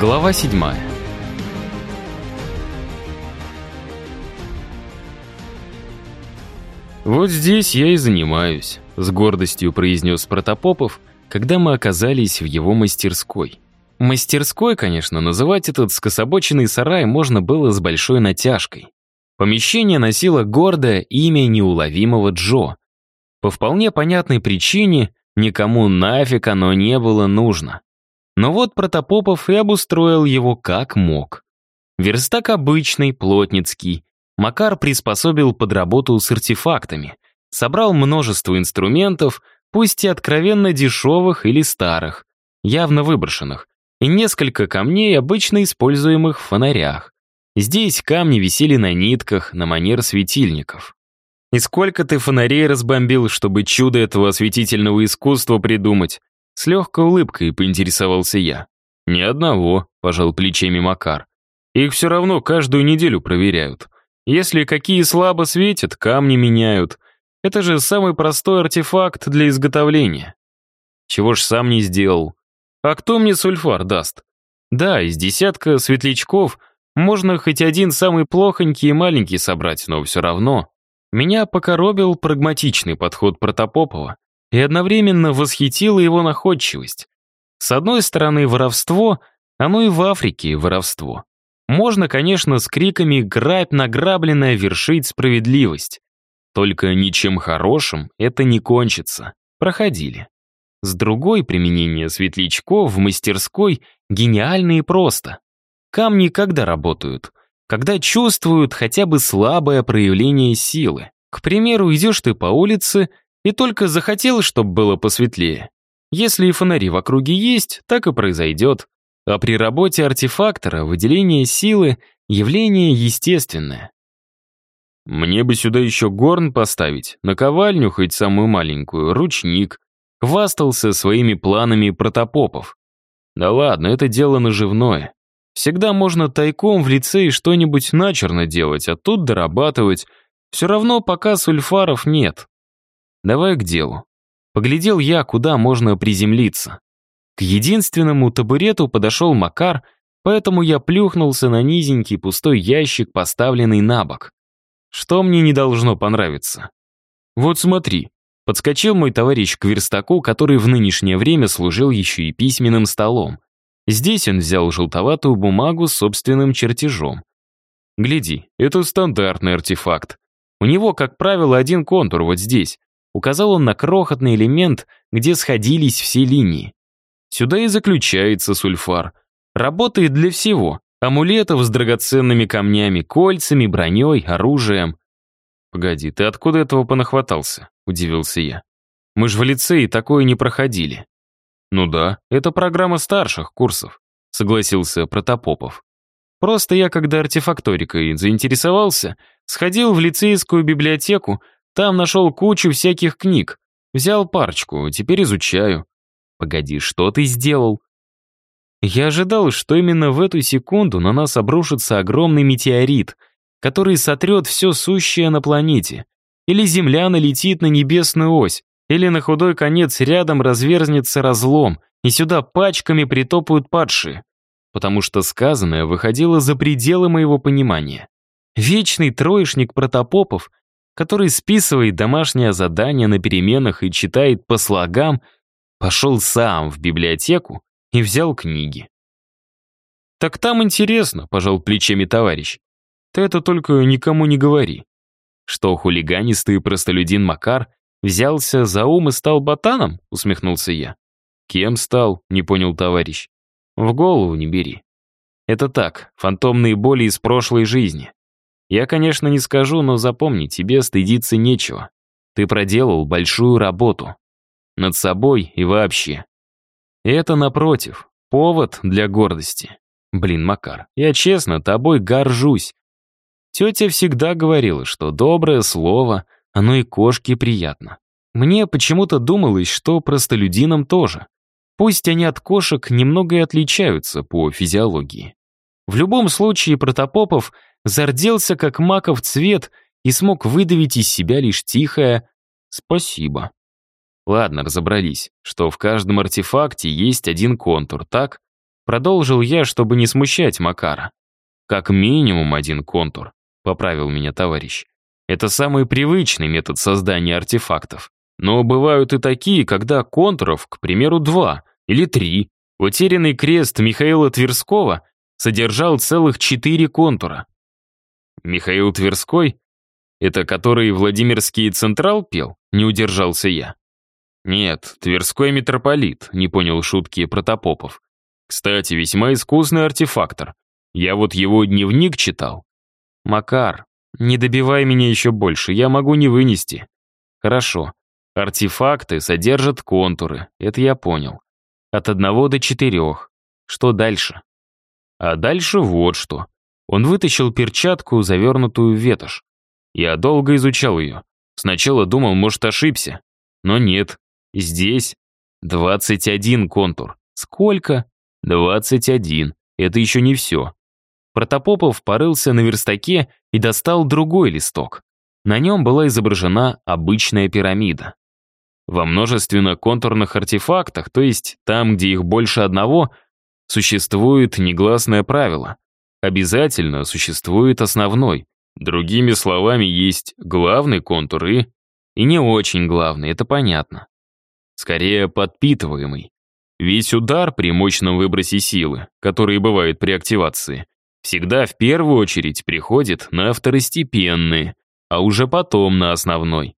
Глава седьмая. «Вот здесь я и занимаюсь», — с гордостью произнес Протопопов, когда мы оказались в его мастерской. Мастерской, конечно, называть этот скособоченный сарай можно было с большой натяжкой. Помещение носило гордое имя неуловимого Джо. По вполне понятной причине никому нафиг оно не было нужно. Но вот Протопопов и обустроил его как мог. Верстак обычный, плотницкий, Макар приспособил под работу с артефактами, собрал множество инструментов, пусть и откровенно дешевых или старых, явно выброшенных, и несколько камней, обычно используемых в фонарях. Здесь камни висели на нитках, на манер светильников. «И сколько ты фонарей разбомбил, чтобы чудо этого осветительного искусства придумать?» С легкой улыбкой поинтересовался я. «Ни одного», — пожал плечами Макар. «Их все равно каждую неделю проверяют. Если какие слабо светят, камни меняют. Это же самый простой артефакт для изготовления. Чего ж сам не сделал? А кто мне сульфар даст? Да, из десятка светлячков можно хоть один самый плохонький и маленький собрать, но все равно. Меня покоробил прагматичный подход Протопопова и одновременно восхитила его находчивость. С одной стороны, воровство, оно и в Африке воровство. Можно, конечно, с криками «грабь награбленное» вершить справедливость. Только ничем хорошим это не кончится. Проходили. С другой применение светлячков в мастерской гениально и просто. Камни когда работают? Когда чувствуют хотя бы слабое проявление силы. К примеру, идешь ты по улице и только захотел, чтобы было посветлее. Если и фонари в округе есть, так и произойдет. А при работе артефактора выделение силы — явление естественное. Мне бы сюда еще горн поставить, наковальню хоть самую маленькую, ручник. Хвастался своими планами протопопов. Да ладно, это дело наживное. Всегда можно тайком в лицее что-нибудь начерно делать, а тут дорабатывать. Все равно пока сульфаров нет. Давай к делу. Поглядел я, куда можно приземлиться. К единственному табурету подошел Макар, поэтому я плюхнулся на низенький пустой ящик, поставленный на бок. Что мне не должно понравиться? Вот смотри, подскочил мой товарищ к верстаку, который в нынешнее время служил еще и письменным столом. Здесь он взял желтоватую бумагу с собственным чертежом. Гляди, это стандартный артефакт. У него, как правило, один контур вот здесь. Указал он на крохотный элемент, где сходились все линии. Сюда и заключается сульфар. Работает для всего. Амулетов с драгоценными камнями, кольцами, броней, оружием. «Погоди, ты откуда этого понахватался?» — удивился я. «Мы же в лицее такое не проходили». «Ну да, это программа старших курсов», — согласился Протопопов. «Просто я, когда артефакторикой заинтересовался, сходил в лицейскую библиотеку, там нашел кучу всяких книг, взял парочку, теперь изучаю. Погоди, что ты сделал? Я ожидал, что именно в эту секунду на нас обрушится огромный метеорит, который сотрет все сущее на планете. Или Земля налетит на небесную ось, или на худой конец рядом разверзнется разлом, и сюда пачками притопают падшие. Потому что сказанное выходило за пределы моего понимания. Вечный троечник протопопов, который списывает домашнее задание на переменах и читает по слогам — Пошел сам в библиотеку и взял книги. «Так там интересно», — пожал плечами товарищ. «Ты это только никому не говори». Что хулиганистый простолюдин Макар взялся за ум и стал ботаном, усмехнулся я. «Кем стал?» — не понял товарищ. «В голову не бери. Это так, фантомные боли из прошлой жизни. Я, конечно, не скажу, но запомни, тебе стыдиться нечего. Ты проделал большую работу над собой и вообще. Это, напротив, повод для гордости. Блин, Макар, я честно тобой горжусь. Тетя всегда говорила, что доброе слово, оно и кошке приятно. Мне почему-то думалось, что простолюдинам тоже. Пусть они от кошек немного и отличаются по физиологии. В любом случае Протопопов зарделся как маков цвет и смог выдавить из себя лишь тихое «спасибо». Ладно, разобрались, что в каждом артефакте есть один контур, так? Продолжил я, чтобы не смущать Макара. Как минимум один контур, поправил меня товарищ. Это самый привычный метод создания артефактов. Но бывают и такие, когда контуров, к примеру, два или три. Утерянный крест Михаила Тверского содержал целых четыре контура. Михаил Тверской? Это который Владимирский Централ пел? Не удержался я. Нет, Тверской митрополит, не понял шутки Протопопов. Кстати, весьма искусный артефактор. Я вот его дневник читал. Макар, не добивай меня еще больше, я могу не вынести. Хорошо. Артефакты содержат контуры, это я понял. От одного до четырех. Что дальше? А дальше вот что. Он вытащил перчатку, завернутую в ветошь. Я долго изучал ее. Сначала думал, может, ошибся. Но нет. Здесь 21 контур. Сколько? 21. Это еще не все. Протопопов порылся на верстаке и достал другой листок. На нем была изображена обычная пирамида. Во множественно-контурных артефактах, то есть там, где их больше одного, существует негласное правило. Обязательно существует основной. Другими словами, есть главный контур и... И не очень главный, это понятно. Скорее, подпитываемый. Весь удар при мощном выбросе силы, который бывает при активации, всегда в первую очередь приходит на второстепенные, а уже потом на основной.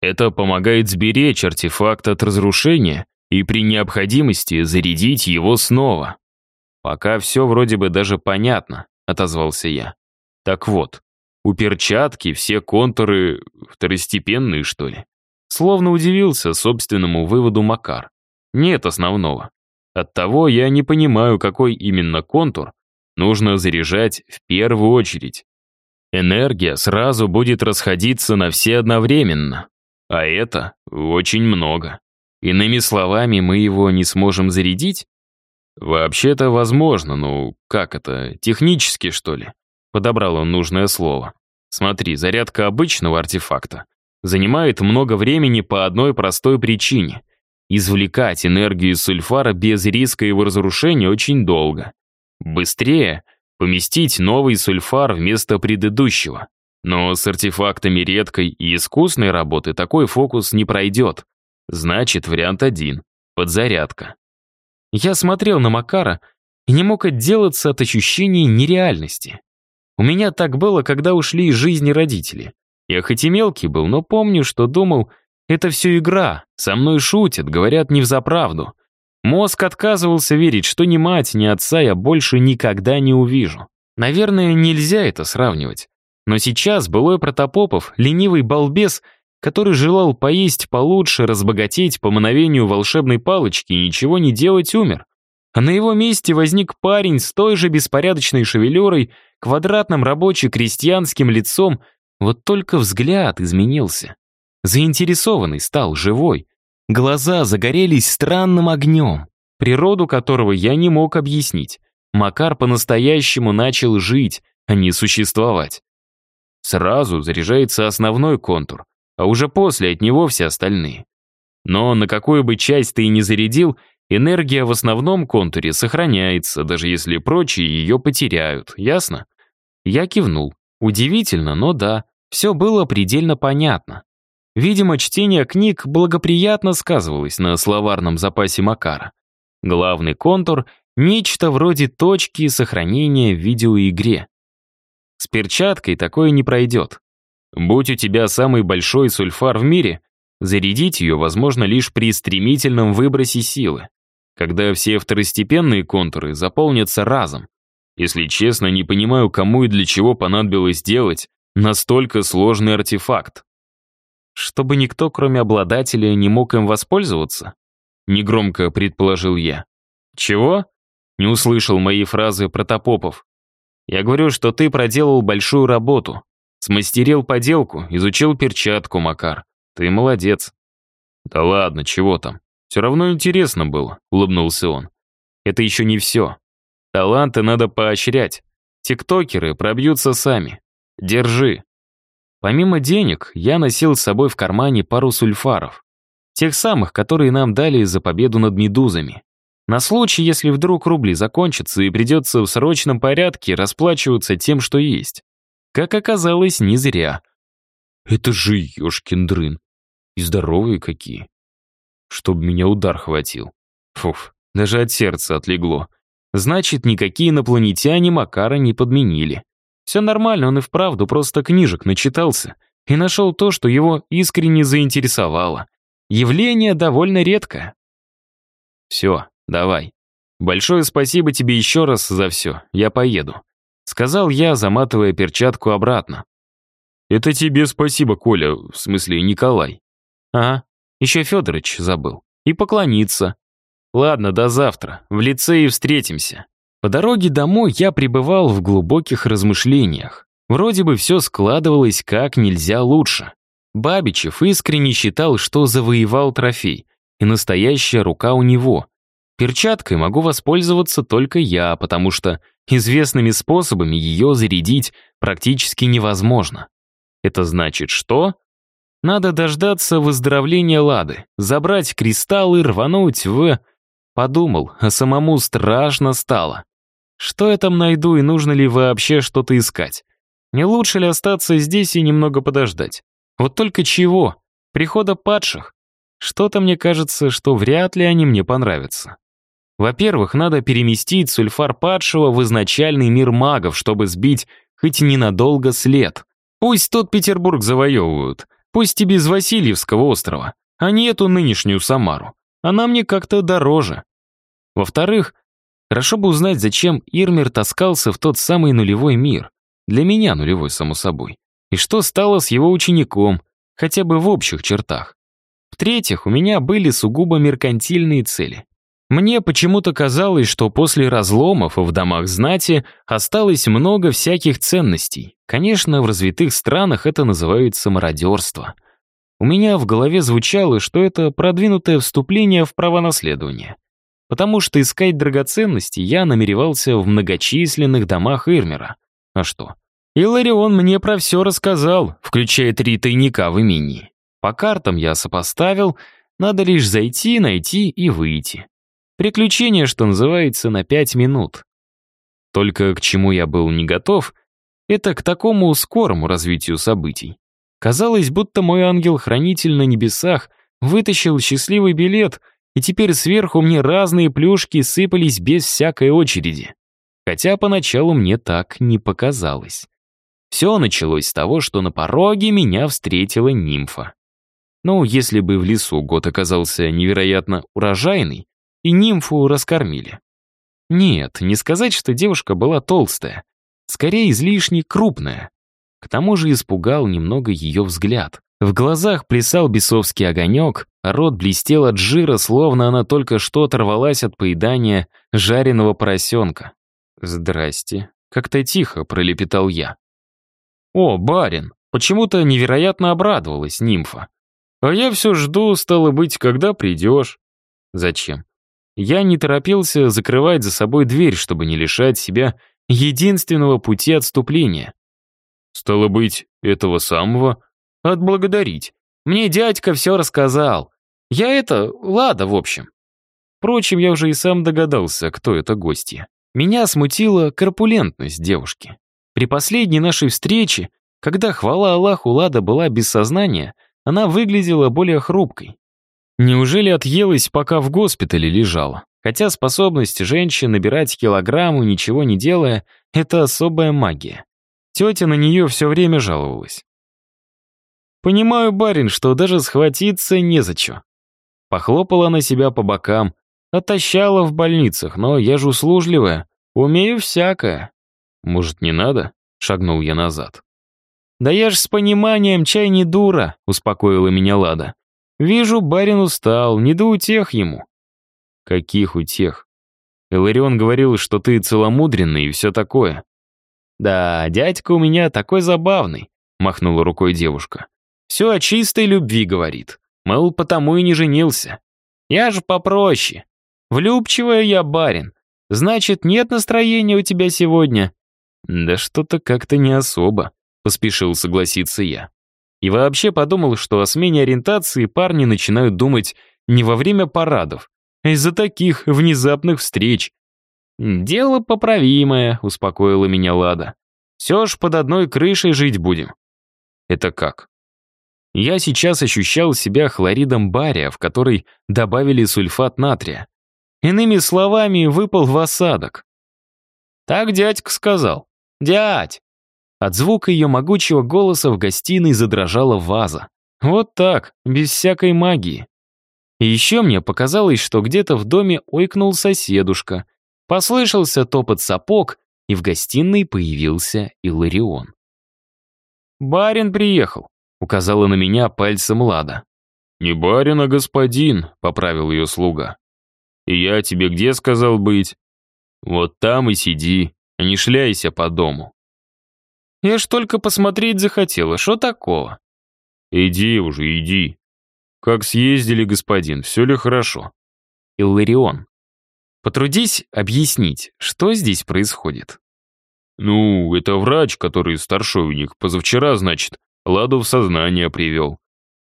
Это помогает сберечь артефакт от разрушения и при необходимости зарядить его снова. «Пока все вроде бы даже понятно», — отозвался я. «Так вот, у перчатки все контуры второстепенные, что ли?» Словно удивился собственному выводу Макар. Нет основного. Оттого я не понимаю, какой именно контур нужно заряжать в первую очередь. Энергия сразу будет расходиться на все одновременно. А это очень много. Иными словами, мы его не сможем зарядить? Вообще-то возможно, ну как это, технически что ли? Подобрал он нужное слово. Смотри, зарядка обычного артефакта занимает много времени по одной простой причине. Извлекать энергию из сульфара без риска его разрушения очень долго. Быстрее поместить новый сульфар вместо предыдущего. Но с артефактами редкой и искусной работы такой фокус не пройдет. Значит, вариант один — подзарядка. Я смотрел на Макара и не мог отделаться от ощущения нереальности. У меня так было, когда ушли из жизни родители. Я хоть и мелкий был, но помню, что думал, это все игра, со мной шутят, говорят не взаправду. Мозг отказывался верить, что ни мать, ни отца я больше никогда не увижу. Наверное, нельзя это сравнивать. Но сейчас былой Протопопов, ленивый балбес, который желал поесть получше, разбогатеть по мановению волшебной палочки и ничего не делать, умер. А на его месте возник парень с той же беспорядочной шевелюрой, квадратным рабоче-крестьянским лицом, вот только взгляд изменился. Заинтересованный стал, живой. Глаза загорелись странным огнем, природу которого я не мог объяснить. Макар по-настоящему начал жить, а не существовать. Сразу заряжается основной контур, а уже после от него все остальные. Но на какую бы часть ты и не зарядил, энергия в основном контуре сохраняется, даже если прочие ее потеряют, ясно? Я кивнул. Удивительно, но да, все было предельно понятно. Видимо, чтение книг благоприятно сказывалось на словарном запасе Макара. Главный контур — нечто вроде точки сохранения в видеоигре. С перчаткой такое не пройдет. Будь у тебя самый большой сульфар в мире, зарядить ее возможно лишь при стремительном выбросе силы, когда все второстепенные контуры заполнятся разом. Если честно, не понимаю, кому и для чего понадобилось делать настолько сложный артефакт. Чтобы никто, кроме обладателя, не мог им воспользоваться? Негромко предположил я. Чего? Не услышал мои фразы Протопопов. Я говорю, что ты проделал большую работу. Смастерил поделку, изучил перчатку, Макар. Ты молодец. Да ладно, чего там. Все равно интересно было, улыбнулся он. Это еще не все. Таланты надо поощрять. Тиктокеры пробьются сами. Держи. Помимо денег, я носил с собой в кармане пару сульфаров. Тех самых, которые нам дали за победу над медузами. На случай, если вдруг рубли закончатся и придется в срочном порядке расплачиваться тем, что есть. Как оказалось, не зря. Это же ёшкин дрын. И здоровые какие. Чтоб меня удар хватил. Фуф, даже от сердца отлегло. Значит, никакие инопланетяне Макара не подменили. Все нормально, он и вправду просто книжек начитался и нашел то, что его искренне заинтересовало. Явление довольно редкое. Все, давай. Большое спасибо тебе еще раз за все, я поеду. Сказал я, заматывая перчатку обратно. Это тебе спасибо, Коля, в смысле Николай. А, еще Федорович забыл. И поклониться. Ладно, до завтра. В лицее встретимся. По дороге домой я пребывал в глубоких размышлениях. Вроде бы все складывалось как нельзя лучше. Бабичев искренне считал, что завоевал трофей, и настоящая рука у него. Перчаткой могу воспользоваться только я, потому что известными способами ее зарядить практически невозможно. Это значит что? Надо дождаться выздоровления Лады, забрать кристаллы, рвануть в... Подумал, а самому страшно стало. Что я там найду и нужно ли вообще что-то искать? Не лучше ли остаться здесь и немного подождать? Вот только чего? Прихода падших? Что-то мне кажется, что вряд ли они мне понравятся. Во-первых, надо переместить сульфар падшего в изначальный мир магов, чтобы сбить хоть ненадолго след. Пусть тот Петербург завоевывают, пусть и без Васильевского острова, а не эту нынешнюю Самару. Она мне как-то дороже. Во-вторых, хорошо бы узнать, зачем Ирмер таскался в тот самый нулевой мир. Для меня нулевой, само собой. И что стало с его учеником, хотя бы в общих чертах. В-третьих, у меня были сугубо меркантильные цели. Мне почему-то казалось, что после разломов в домах знати осталось много всяких ценностей. Конечно, в развитых странах это называется мародерство. У меня в голове звучало, что это продвинутое вступление в право наследования. Потому что искать драгоценности я намеревался в многочисленных домах Ирмера. А что? Иларион мне про все рассказал, включая три тайника в имени. По картам я сопоставил, надо лишь зайти, найти и выйти. Приключение, что называется, на пять минут. Только к чему я был не готов, это к такому скорому развитию событий. Казалось, будто мой ангел-хранитель на небесах вытащил счастливый билет, и теперь сверху мне разные плюшки сыпались без всякой очереди. Хотя поначалу мне так не показалось. Все началось с того, что на пороге меня встретила нимфа. Ну, если бы в лесу год оказался невероятно урожайный, и нимфу раскормили. Нет, не сказать, что девушка была толстая, скорее излишне крупная. К тому же испугал немного ее взгляд. В глазах плясал бесовский огонек, а рот блестел от жира, словно она только что оторвалась от поедания жареного поросенка. «Здрасте», — как-то тихо пролепетал я. «О, барин!» Почему-то невероятно обрадовалась нимфа. «А я все жду, стало быть, когда придешь». «Зачем?» Я не торопился закрывать за собой дверь, чтобы не лишать себя единственного пути отступления. «Стало быть, этого самого отблагодарить. Мне дядька все рассказал. Я это, Лада, в общем». Впрочем, я уже и сам догадался, кто это гостья. Меня смутила корпулентность девушки. При последней нашей встрече, когда, хвала Аллаху, Лада была без сознания, она выглядела более хрупкой. Неужели отъелась, пока в госпитале лежала? Хотя способность женщин набирать килограммы, ничего не делая, это особая магия. Тетя на нее все время жаловалась. «Понимаю, барин, что даже схватиться незачем». Похлопала на себя по бокам, отощала в больницах, но я же услужливая, умею всякое. «Может, не надо?» — шагнул я назад. «Да я ж с пониманием, чай не дура», — успокоила меня Лада. «Вижу, барин устал, не до утех ему». «Каких утех?» Эларион говорил, что ты целомудренный и все такое. «Да, дядька у меня такой забавный», — махнула рукой девушка. «Все о чистой любви говорит. Мол, потому и не женился. Я же попроще. Влюбчивая я барин. Значит, нет настроения у тебя сегодня?» «Да что-то как-то не особо», — поспешил согласиться я. И вообще подумал, что о смене ориентации парни начинают думать не во время парадов, из-за таких внезапных встреч. «Дело поправимое», — успокоила меня Лада. «Все ж под одной крышей жить будем». «Это как?» Я сейчас ощущал себя хлоридом бария, в который добавили сульфат натрия. Иными словами, выпал в осадок. «Так дядька сказал. Дядь!» От звука ее могучего голоса в гостиной задрожала ваза. Вот так, без всякой магии. И еще мне показалось, что где-то в доме ойкнул соседушка. Послышался топот сапог, и в гостиной появился Иларион. «Барин приехал», — указала на меня пальцем Лада. «Не барин, а господин», — поправил ее слуга. «И я тебе где сказал быть? Вот там и сиди, не шляйся по дому». «Я ж только посмотреть захотела, что такого?» «Иди уже, иди. Как съездили, господин, все ли хорошо?» Илларион. Потрудись объяснить, что здесь происходит. «Ну, это врач, который старший у них, позавчера, значит, Ладу в сознание привел.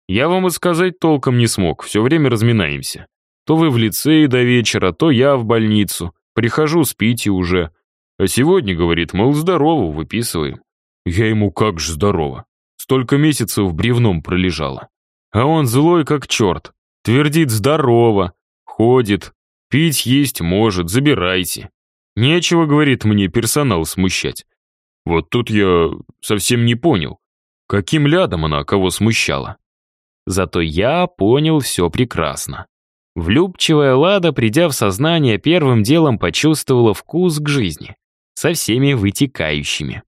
Я вам и сказать толком не смог, все время разминаемся. То вы в лицее до вечера, то я в больницу. Прихожу, спите уже. А сегодня, говорит, мол, здорово, выписываем. Я ему как ж здорово. Столько месяцев бревном пролежало. А он злой как черт. Твердит здорово. Ходит. Пить есть может, забирайте. Нечего, говорит мне, персонал смущать. Вот тут я совсем не понял. Каким лядом она кого смущала? Зато я понял все прекрасно. Влюбчивая Лада, придя в сознание, первым делом почувствовала вкус к жизни, со всеми вытекающими.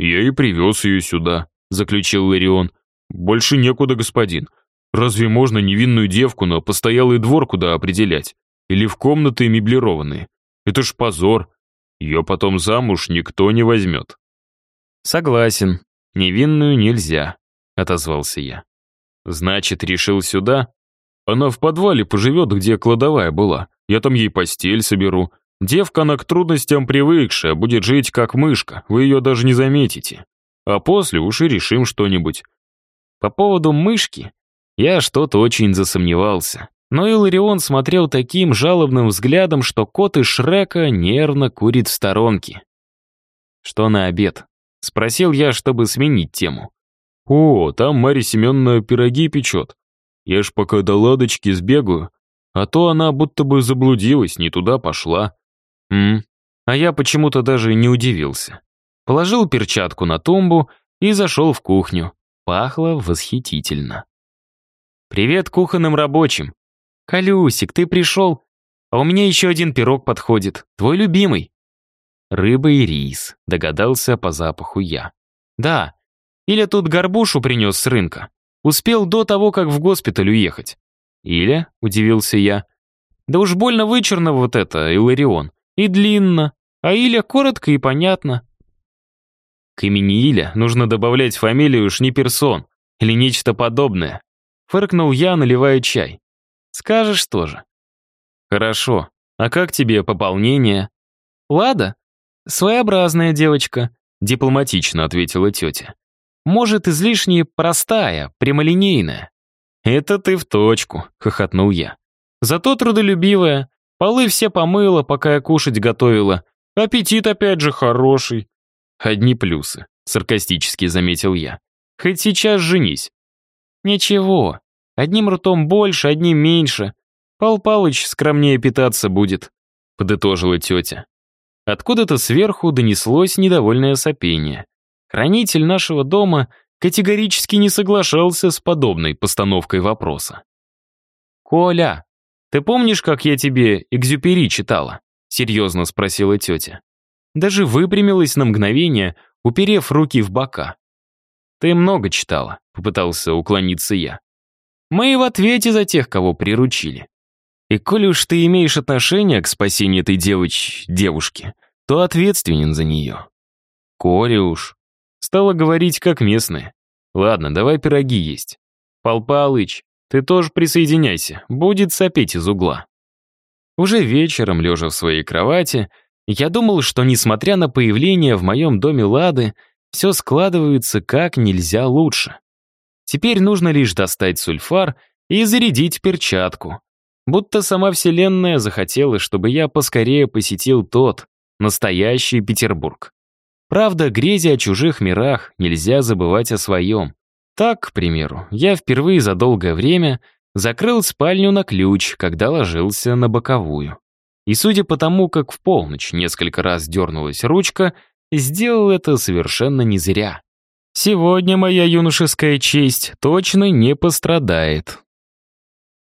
«Я и привез ее сюда», — заключил Ларион. «Больше некуда, господин. Разве можно невинную девку на постоялый двор куда определять? Или в комнаты меблированные? Это ж позор. Ее потом замуж никто не возьмет». «Согласен», «Невинную нельзя», — отозвался я. «Значит, решил сюда?» «Она в подвале поживет, где кладовая была. Я там ей постель соберу. Девка она к трудностям привыкшая, будет жить как мышка, вы ее даже не заметите. А после уж и решим что-нибудь». По поводу мышки я что-то очень засомневался. Но Иларион смотрел таким жалобным взглядом, что кот из Шрека нервно курит в сторонке. «Что на обед?» Спросил я, чтобы сменить тему. «О, там Марья Семеновна пироги печет. Я ж пока до ладочки сбегаю, а то она будто бы заблудилась, не туда пошла». «М, а я почему-то даже не удивился. Положил перчатку на тумбу и зашел в кухню. Пахло восхитительно. «Привет кухонным рабочим. Колюсик, ты пришел? А у меня еще один пирог подходит, твой любимый». Рыба и рис, догадался по запаху я. Да, или тут горбушу принес с рынка. Успел до того, как в госпиталь уехать. Или, удивился я. Да уж больно вычурно вот это, Иларион. И длинно. А Иля коротко и понятно. К имени Иля нужно добавлять фамилию Шниперсон или нечто подобное. Фыркнул я, наливая чай. Скажешь тоже. Хорошо. А как тебе пополнение? Лада? «Своеобразная девочка», — дипломатично ответила тетя. «Может, излишне простая, прямолинейная». «Это ты в точку», — хохотнул я. «Зато трудолюбивая, полы все помыла, пока я кушать готовила. Аппетит опять же хороший». «Одни плюсы», — саркастически заметил я. «Хоть сейчас женись». «Ничего, одним ртом больше, одним меньше. Пал Палыч скромнее питаться будет», — подытожила тетя. Откуда-то сверху донеслось недовольное сопение. Хранитель нашего дома категорически не соглашался с подобной постановкой вопроса. «Коля, ты помнишь, как я тебе «Экзюпери» читала?» — серьезно спросила тетя. Даже выпрямилась на мгновение, уперев руки в бока. «Ты много читала», — попытался уклониться я. «Мы в ответе за тех, кого приручили. И коли уж ты имеешь отношение к спасению этой девоч... девушки, то ответственен за нее. Коля уж. Стала говорить, как местные. Ладно, давай пироги есть. Пал Палыч, ты тоже присоединяйся, будет сопеть из угла. Уже вечером, лежа в своей кровати, я думал, что, несмотря на появление в моем доме Лады, все складывается как нельзя лучше. Теперь нужно лишь достать сульфар и зарядить перчатку. Будто сама Вселенная захотела, чтобы я поскорее посетил тот, настоящий Петербург. Правда, грезя о чужих мирах, нельзя забывать о своем. Так, к примеру, я впервые за долгое время закрыл спальню на ключ, когда ложился на боковую. И судя по тому, как в полночь несколько раз дернулась ручка, сделал это совершенно не зря. Сегодня моя юношеская честь точно не пострадает.